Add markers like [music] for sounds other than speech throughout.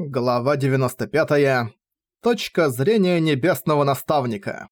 Глава 95. Точка зрения небесного наставника.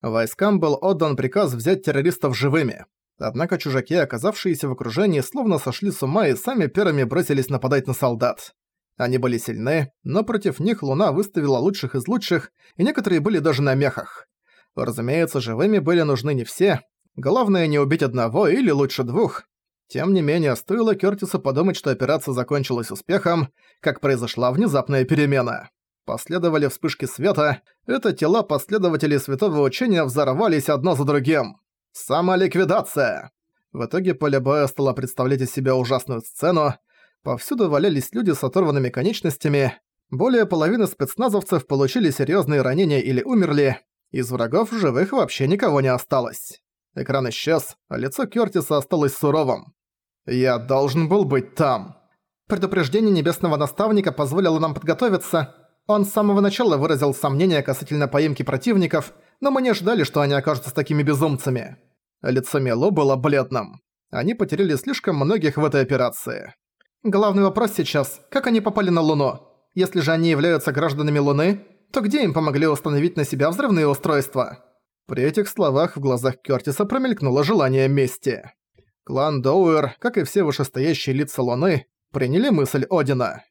Войскам был отдан приказ взять террористов живыми. Однако чужаки, оказавшиеся в окружении, словно сошли с ума и сами первыми бросились нападать на солдат. Они были сильны, но против них Луна выставила лучших из лучших, и некоторые были даже на мехах. Разумеется, живыми были нужны не все. Главное не убить одного или лучше двух, тем не менее, стоило Кёртису подумать, что операция закончилась успехом, как произошла внезапная перемена. Последовали вспышки света, это тела последователей святого учения взорвались одно за другим. Самоликвидация! В итоге поле боя стало представлять из себя ужасную сцену, повсюду валялись люди с оторванными конечностями, более половины спецназовцев получили серьезные ранения или умерли, из врагов живых вообще никого не осталось. Экран исчез, а лицо Кёртиса осталось суровым. Я должен был быть там. Предупреждение небесного наставника позволило нам подготовиться. Он с самого начала выразил сомнения касательно поимки противников, но мы не ожидали, что они окажутся такими безумцами. Лицо Мело было бледным. Они потеряли слишком многих в этой операции. Главный вопрос сейчас, как они попали на Луну? Если же они являются гражданами Луны, то где им помогли установить на себя взрывные устройства? При этих словах в глазах Кёртиса промелькнуло желание мести. Клан Доуэр, как и все вышестоящие лица Луны, приняли мысль Одина.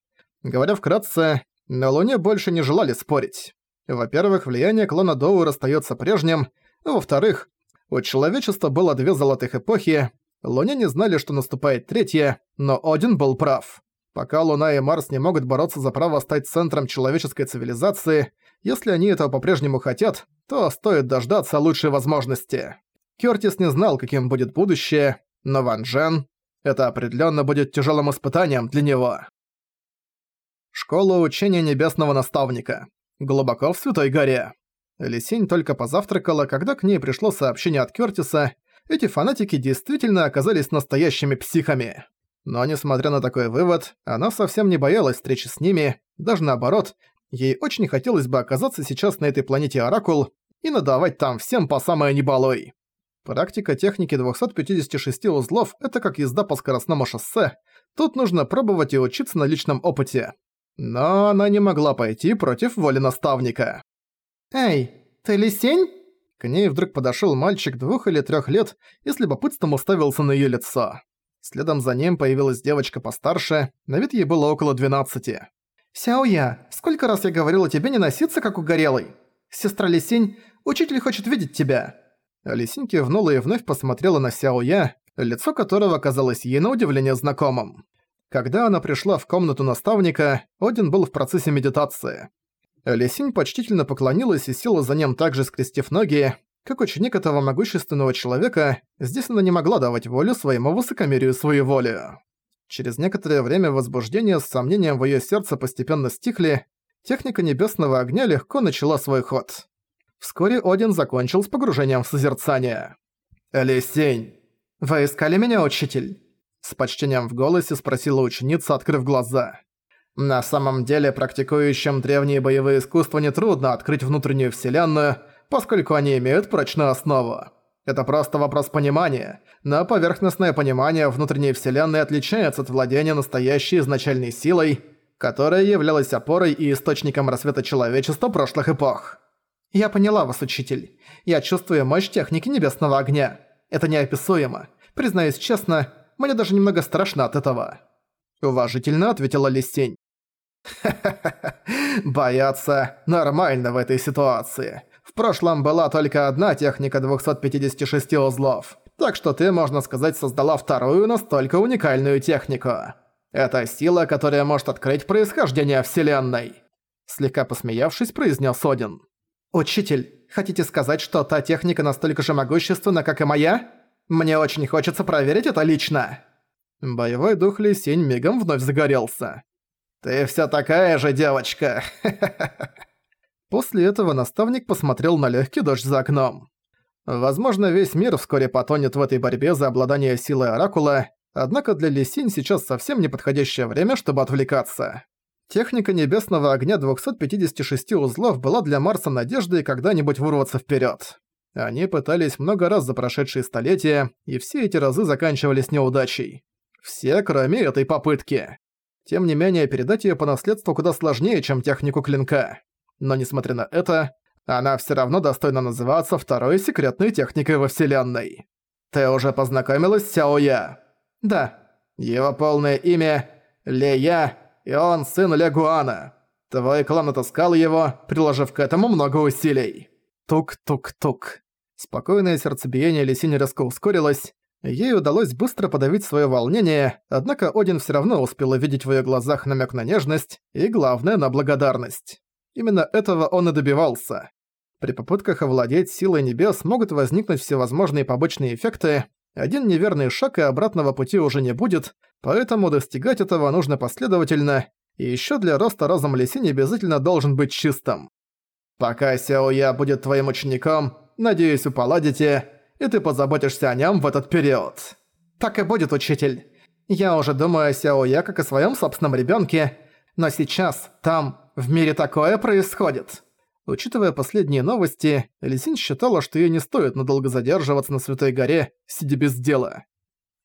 Говоря вкратце, на Луне больше не желали спорить. Во-первых, влияние клана Доуэр остается прежним, во-вторых, у человечества было две золотых эпохи, Луне не знали, что наступает третья, но Один был прав. Пока Луна и Марс не могут бороться за право стать центром человеческой цивилизации, если они этого по-прежнему хотят, то стоит дождаться лучшей возможности. Кёртис не знал, каким будет будущее, но Ван Джен — это определенно будет тяжелым испытанием для него. Школа учения Небесного Наставника. Глубоко в Святой Горе. Лисинь только позавтракала, когда к ней пришло сообщение от Кёртиса. Эти фанатики действительно оказались настоящими психами. Но несмотря на такой вывод, она совсем не боялась встречи с ними, даже наоборот, ей очень хотелось бы оказаться сейчас на этой планете Оракул и надавать там всем по самое небалой. Практика техники 256 узлов – это как езда по скоростному шоссе. Тут нужно пробовать и учиться на личном опыте. Но она не могла пойти против воли наставника. «Эй, ты лисень?» К ней вдруг подошёл мальчик двух или трёх лет и с любопытством уставился на её лицо. Следом за ним появилась девочка постарше, на вид ей было около 12. «Сяоя, сколько раз я говорила тебе не носиться, как угорелый? Сестра Лисень, учитель хочет видеть тебя». Лисинь кивнула и вновь посмотрела на Сяо Я, лицо которого казалось ей на удивление знакомым. Когда она пришла в комнату наставника, Один был в процессе медитации. Лисинь почтительно поклонилась и села за ним также скрестив ноги. Как ученик этого могущественного человека, здесь она не могла давать волю своему высокомерию свою волю. Через некоторое время возбуждение с сомнением в её сердце постепенно стихли, техника небесного огня легко начала свой ход. Вскоре Один закончил с погружением в созерцание. «Лисень, вы искали меня, учитель?» С почтением в голосе спросила ученица, открыв глаза. На самом деле, практикующим древние боевые искусства нетрудно открыть внутреннюю вселенную, поскольку они имеют прочную основу. Это просто вопрос понимания, но поверхностное понимание внутренней вселенной отличается от владения настоящей изначальной силой, которая являлась опорой и источником рассвета человечества прошлых эпох. «Я поняла вас, учитель. Я чувствую мощь техники небесного огня. Это неописуемо. Признаюсь честно, мне даже немного страшно от этого». Уважительно ответила Лисень. «Ха-ха-ха, бояться нормально в этой ситуации. В прошлом была только одна техника 256 узлов, так что ты, можно сказать, создала вторую настолько уникальную технику. Это сила, которая может открыть происхождение Вселенной». Слегка посмеявшись, произнес Один. «Учитель, хотите сказать, что та техника настолько же могущественна, как и моя? Мне очень хочется проверить это лично!» Боевой дух Лисень мигом вновь загорелся. «Ты вся такая же девочка!» [laughs] После этого наставник посмотрел на легкий дождь за окном. Возможно, весь мир вскоре потонет в этой борьбе за обладание силой Оракула, однако для Лисинь сейчас совсем неподходящее время, чтобы отвлекаться. Техника небесного огня 256 узлов была для Марса надеждой когда-нибудь вырваться вперед. Они пытались много раз за прошедшие столетия, и все эти разы заканчивались неудачей. Все, кроме этой попытки. Тем не менее, передать её по наследству куда сложнее, чем технику клинка. Но несмотря на это, она всё равно достойна называться второй секретной техникой во Вселенной. Ты уже познакомилась с Сяо Я? Да. Его полное имя – Лея, и он сын Легуана. Твой клан отыскал его, приложив к этому много усилий. Тук-тук-тук. Спокойное сердцебиение Лисини резко ускорилось. Ей удалось быстро подавить свое волнение, однако Один все равно успел увидеть в ее глазах намек на нежность и, главное, на благодарность. Именно этого он и добивался. При попытках овладеть силой небес могут возникнуть всевозможные побочные эффекты, один неверный шаг и обратного пути уже не будет, поэтому достигать этого нужно последовательно, и еще для роста разум Лисини обязательно должен быть чистым. Пока Сяо Я будет твоим учеником, надеюсь, вы поладите, и ты позаботишься о нем в этот период. Так и будет, учитель. Я уже думаю о Сяо Я как о своем собственном ребенке, но сейчас, там, в мире такое происходит. Учитывая последние новости, Лисинь считала, что ей не стоит надолго задерживаться на Святой Горе, сидя без дела.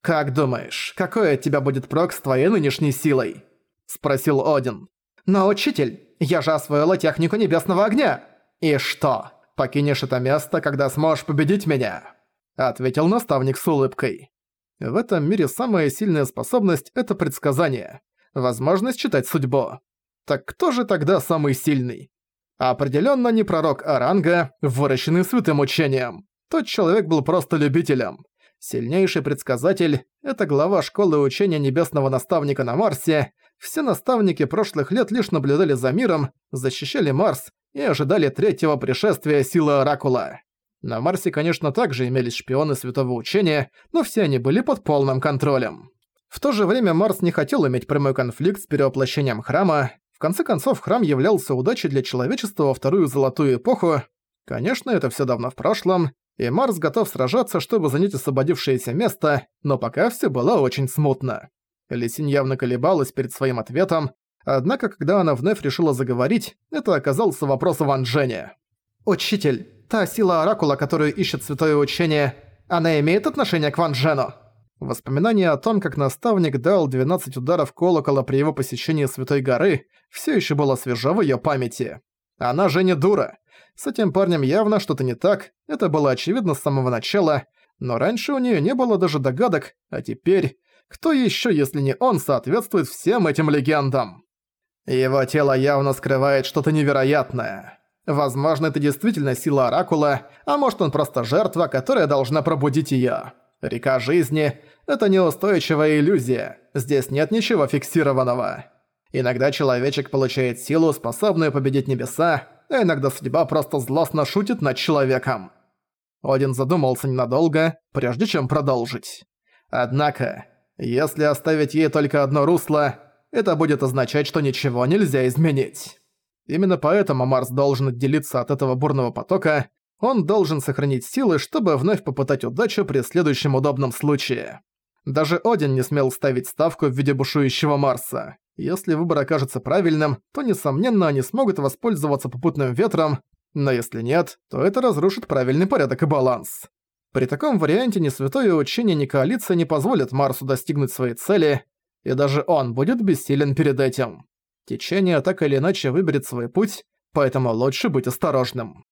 «Как думаешь, какой от тебя будет прок с твоей нынешней силой?» – спросил Один. «Но, учитель, я же освоила технику Небесного Огня!» «И что, покинешь это место, когда сможешь победить меня?» Ответил наставник с улыбкой. В этом мире самая сильная способность – это предсказание. Возможность читать судьбу. Так кто же тогда самый сильный? Определенно не пророк Аранга, выращенный святым учением. Тот человек был просто любителем. Сильнейший предсказатель – это глава школы учения Небесного Наставника на Марсе, все наставники прошлых лет лишь наблюдали за миром, защищали Марс и ожидали третьего пришествия силы Оракула. На Марсе, конечно, также имелись шпионы Святого Учения, но все они были под полным контролем. В то же время Марс не хотел иметь прямой конфликт с перевоплощением Храма. В конце концов, Храм являлся удачей для человечества во Вторую Золотую Эпоху. Конечно, это все давно в прошлом, и Марс готов сражаться, чтобы занять освободившееся место, но пока все было очень смутно. Лисинь явно колебалась перед своим ответом, однако когда она вновь решила заговорить, это оказался вопрос Ван Дженя. «Учитель, та сила Оракула, которую ищет Святое Учение, она имеет отношение к Ван Джену?» Воспоминание о том, как наставник дал 12 ударов колокола при его посещении Святой Горы, все еще было свежо в ее памяти. Она же не дура. С этим парнем явно что-то не так, это было очевидно с самого начала, но раньше у нее не было даже догадок, а теперь... Кто еще, если не он, соответствует всем этим легендам? Его тело явно скрывает что-то невероятное. Возможно, это действительно сила Оракула, а может он просто жертва, которая должна пробудить её. Река жизни – это неустойчивая иллюзия, здесь нет ничего фиксированного. Иногда человечек получает силу, способную победить небеса, а иногда судьба просто злостно шутит над человеком. Один задумался ненадолго, прежде чем продолжить. Однако, если оставить ей только одно русло, это будет означать, что ничего нельзя изменить. Именно поэтому Марс должен отделиться от этого бурного потока, он должен сохранить силы, чтобы вновь попытать удачу при следующем удобном случае. Даже Один не смел ставить ставку в виде бушующего Марса. Если выбор окажется правильным, то, несомненно, они смогут воспользоваться попутным ветром, но если нет, то это разрушит правильный порядок и баланс. При таком варианте ни святое учение, ни коалиция не позволят Марсу достигнуть своей цели, и даже он будет бессилен перед этим. Течение так или иначе выберет свой путь, поэтому лучше быть осторожным.